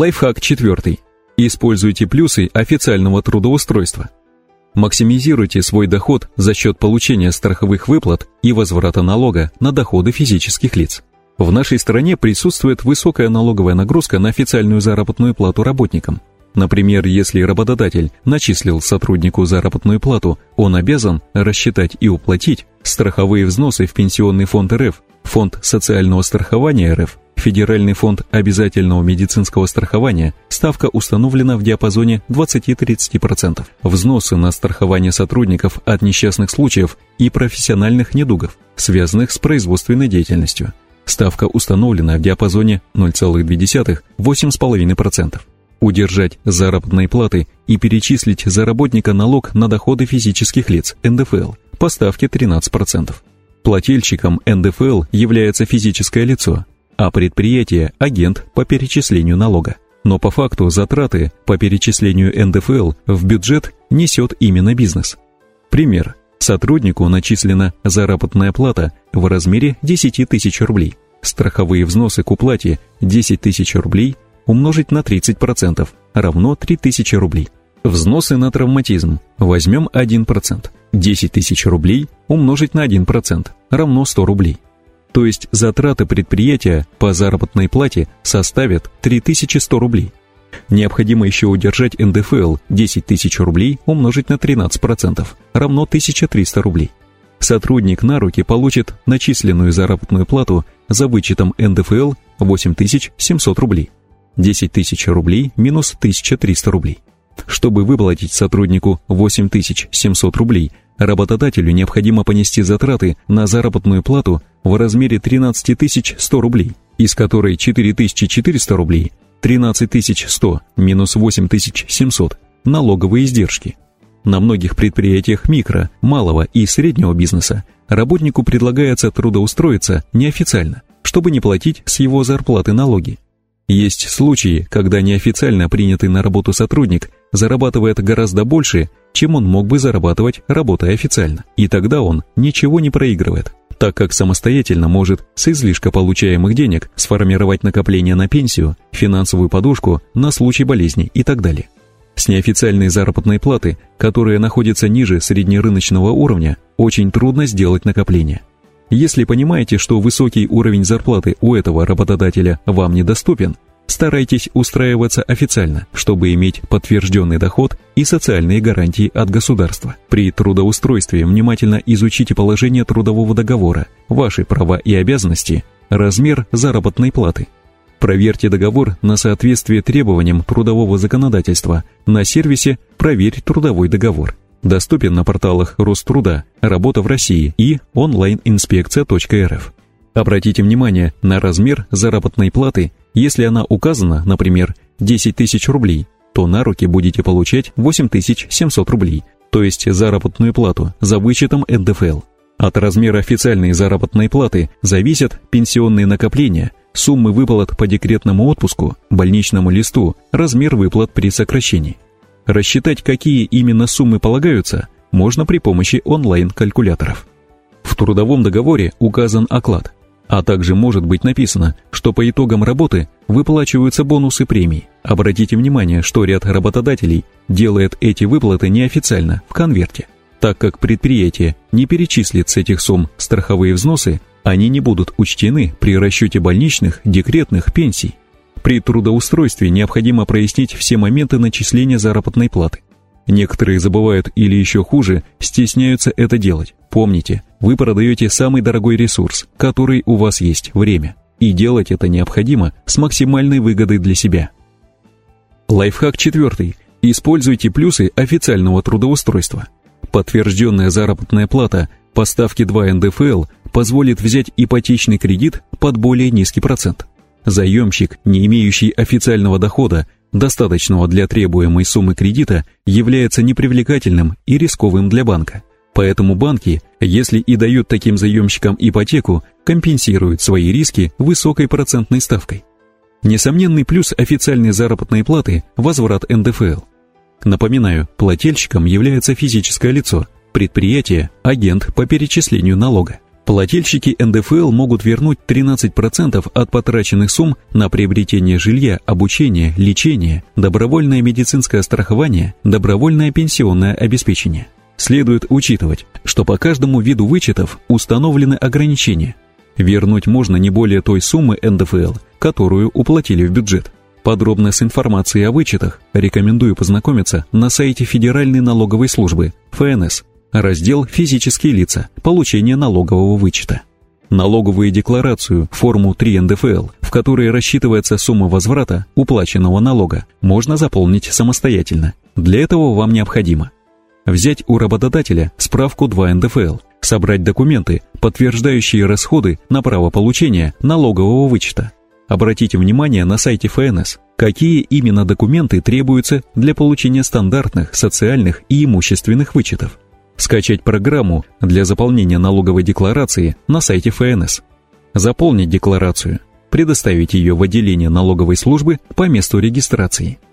Лайфхак четвертый. Используйте плюсы официального трудоустройства. Максимизируйте свой доход за счет получения страховых выплат и возврата налога на доходы физических лиц. В нашей стране присутствует высокая налоговая нагрузка на официальную заработную плату работникам. Например, если работодатель начислил сотруднику заработную плату, он обязан рассчитать и уплатить страховые взносы в Пенсионный фонд РФ, Фонд социального страхования РФ, Федеральный фонд обязательного медицинского страхования, ставка установлена в диапазоне 20-30%. Взносы на страхование сотрудников от несчастных случаев и профессиональных недугов, связанных с производственной деятельностью. Ставка установлена в диапазоне 0,2-8,5%. Удержать заработные платы и перечислить за работника налог на доходы физических лиц НДФЛ по ставке 13%. Плательщиком НДФЛ является физическое лицо, а предприятие – агент по перечислению налога. Но по факту затраты по перечислению НДФЛ в бюджет несет именно бизнес. Пример. Сотруднику начислена заработная плата в размере 10 тысяч рублей. Страховые взносы к уплате 10 тысяч рублей умножить на 30% равно 3000 рублей. Взносы на травматизм возьмем 1%. 10 тысяч рублей умножить на 1% равно 100 рублей то есть затраты предприятия по заработной плате составят 3100 рублей. Необходимо еще удержать НДФЛ 10 тысяч рублей умножить на 13%, равно 1300 рублей. Сотрудник на руки получит начисленную заработную плату за вычетом НДФЛ 8700 рублей. 10 тысяч рублей минус 1300 рублей. Чтобы выплатить сотруднику 8700 рублей, работодателю необходимо понести затраты на заработную плату в размере 13 100 рублей, из которой 4400 рублей, 13 100 минус 8700 – налоговые издержки. На многих предприятиях микро, малого и среднего бизнеса работнику предлагается трудоустроиться неофициально, чтобы не платить с его зарплаты налоги. Есть случаи, когда неофициально принятый на работу сотрудник зарабатывает гораздо больше, чем он мог бы зарабатывать, работая официально. И тогда он ничего не проигрывает, так как самостоятельно может с излишка получаемых денег сформировать накопление на пенсию, финансовую подушку на случай болезни и так далее. С неофициальной заработной платы, которая находится ниже среднерыночного уровня, очень трудно сделать накопление. Если понимаете, что высокий уровень зарплаты у этого работодателя вам недоступен, старайтесь устраиваться официально, чтобы иметь подтвержденный доход и социальные гарантии от государства. При трудоустройстве внимательно изучите положение трудового договора, ваши права и обязанности, размер заработной платы. Проверьте договор на соответствие требованиям трудового законодательства на сервисе «Проверь трудовой договор» доступен на порталах Роструда, Работа в России и онлайнинспекция.рф. Обратите внимание на размер заработной платы, если она указана, например, 10 тысяч рублей, то на руки будете получать 8700 рублей, то есть заработную плату за вычетом НДФЛ. От размера официальной заработной платы зависят пенсионные накопления, суммы выплат по декретному отпуску, больничному листу, размер выплат при сокращении. Рассчитать, какие именно суммы полагаются, можно при помощи онлайн-калькуляторов. В трудовом договоре указан оклад, а также может быть написано, что по итогам работы выплачиваются бонусы премий. Обратите внимание, что ряд работодателей делает эти выплаты неофициально, в конверте. Так как предприятие не перечислит с этих сумм страховые взносы, они не будут учтены при расчете больничных, декретных, пенсий. При трудоустройстве необходимо прояснить все моменты начисления заработной платы. Некоторые забывают или еще хуже, стесняются это делать. Помните, вы продаете самый дорогой ресурс, который у вас есть – время. И делать это необходимо с максимальной выгодой для себя. Лайфхак четвертый. Используйте плюсы официального трудоустройства. Подтвержденная заработная плата по ставке 2 НДФЛ позволит взять ипотечный кредит под более низкий процент. Заемщик, не имеющий официального дохода, достаточного для требуемой суммы кредита, является непривлекательным и рисковым для банка. Поэтому банки, если и дают таким заемщикам ипотеку, компенсируют свои риски высокой процентной ставкой. Несомненный плюс официальной заработной платы – возврат НДФЛ. Напоминаю, плательщиком является физическое лицо, предприятие – агент по перечислению налога. Плательщики НДФЛ могут вернуть 13% от потраченных сумм на приобретение жилья, обучение, лечение, добровольное медицинское страхование, добровольное пенсионное обеспечение. Следует учитывать, что по каждому виду вычетов установлены ограничения. Вернуть можно не более той суммы НДФЛ, которую уплатили в бюджет. Подробно с информацией о вычетах рекомендую познакомиться на сайте Федеральной налоговой службы ФНС, раздел «Физические лица. Получение налогового вычета». Налоговую декларацию, форму 3 НДФЛ, в которой рассчитывается сумма возврата уплаченного налога, можно заполнить самостоятельно. Для этого вам необходимо взять у работодателя справку 2 НДФЛ, собрать документы, подтверждающие расходы на право получения налогового вычета. Обратите внимание на сайте ФНС, какие именно документы требуются для получения стандартных социальных и имущественных вычетов. Скачать программу для заполнения налоговой декларации на сайте ФНС. Заполнить декларацию. Предоставить ее в отделение налоговой службы по месту регистрации –